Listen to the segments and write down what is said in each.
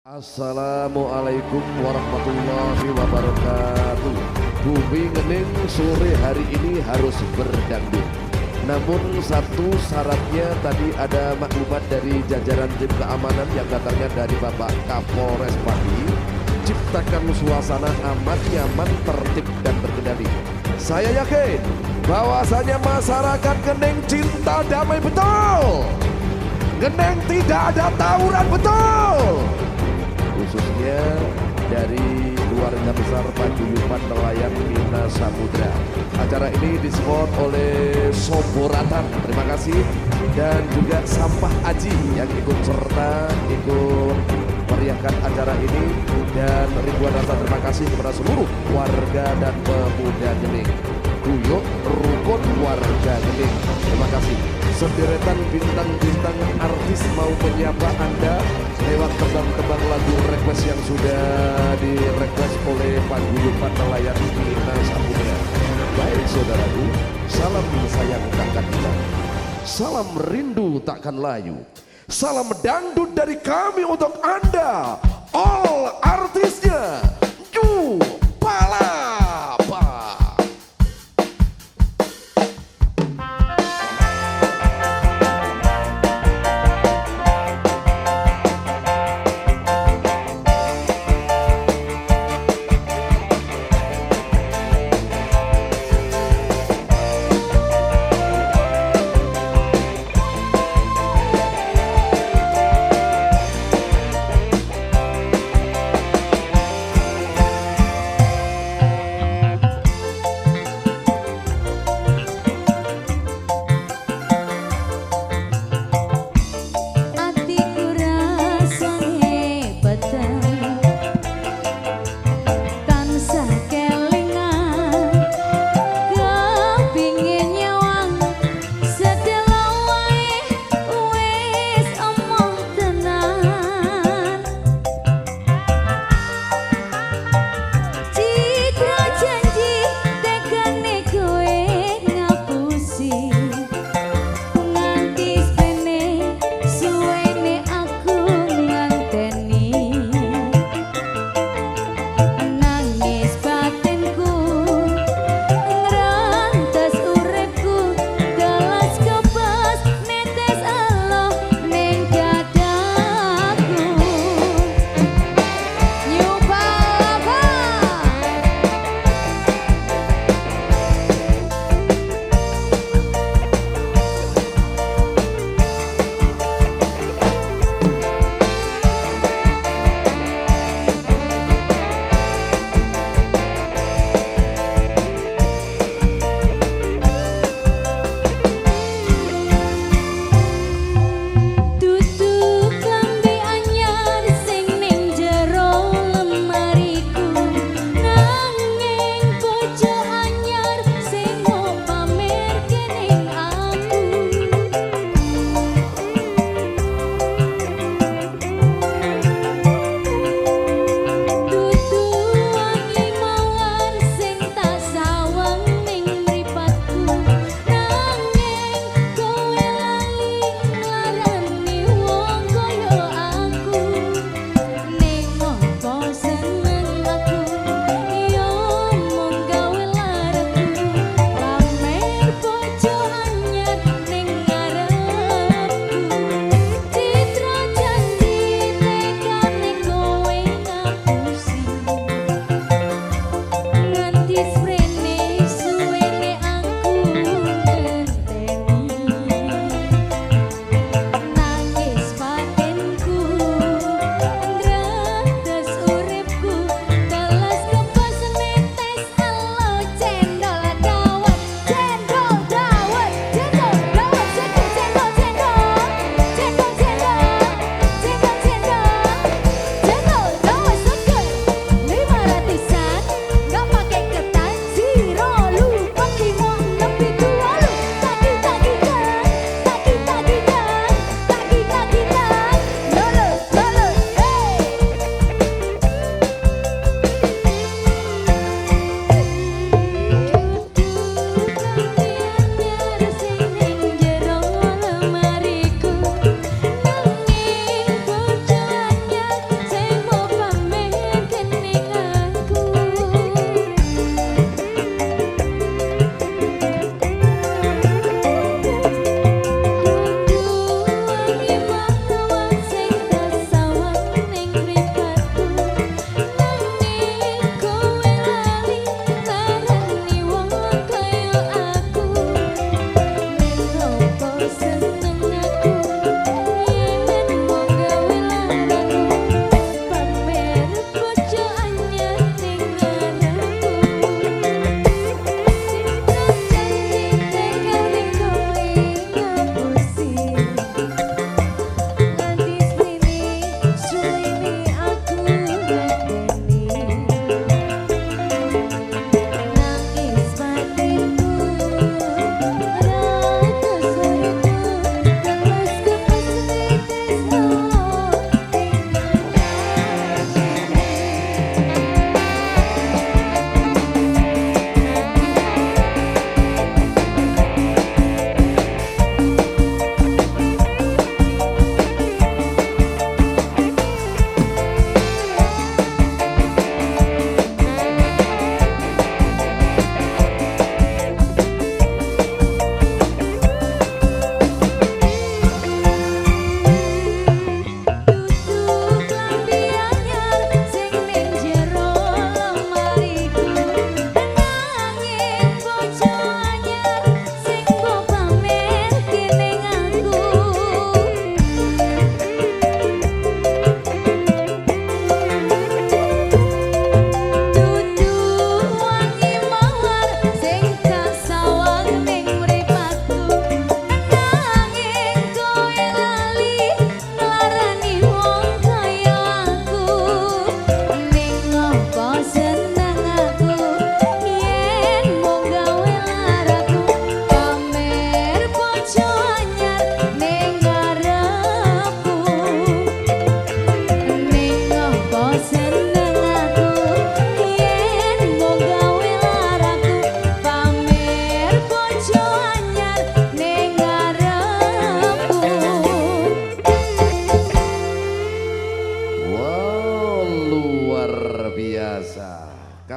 Assalamualaikum warahmatullahi wabarakatuh. Bumi Ngening sore hari ini harus berdangdut. Namun satu syaratnya tadi ada maklumat dari jajaran tim keamanan yang datangnya dari Bapak Kapolres Pati. Ciptakan suasana aman, nyaman, tertib dan berkendali. Saya yakin bahwasanya masyarakat Ngening cinta damai betul. Geneng tidak ada tawuran betul khususnya dari keluarga besar Paguyuban Nelayan Bina Samudra. Acara ini disupport oleh Soboratan, terima kasih dan juga Sampah Aji yang ikut serta ikut meriahkan acara ini dan ribuan rasa terima kasih kepada seluruh warga dan pemuda Gening. Guyok Rukun Warga Gening. Terima kasih. Sederetan bintang-bintang artis mau menyapa Anda lewat tebang-tebang lagu request yang sudah di request oleh Paguyuban Nelayan Bina Samudra. Baik saudaraku, salam sayang takkan hilang. Salam rindu takkan layu. Salam dangdut dari kami untuk Anda. All artisnya. Ju.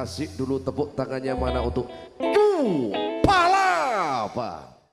Kasih dulu tepuk tangannya mana untuk Du Palapa.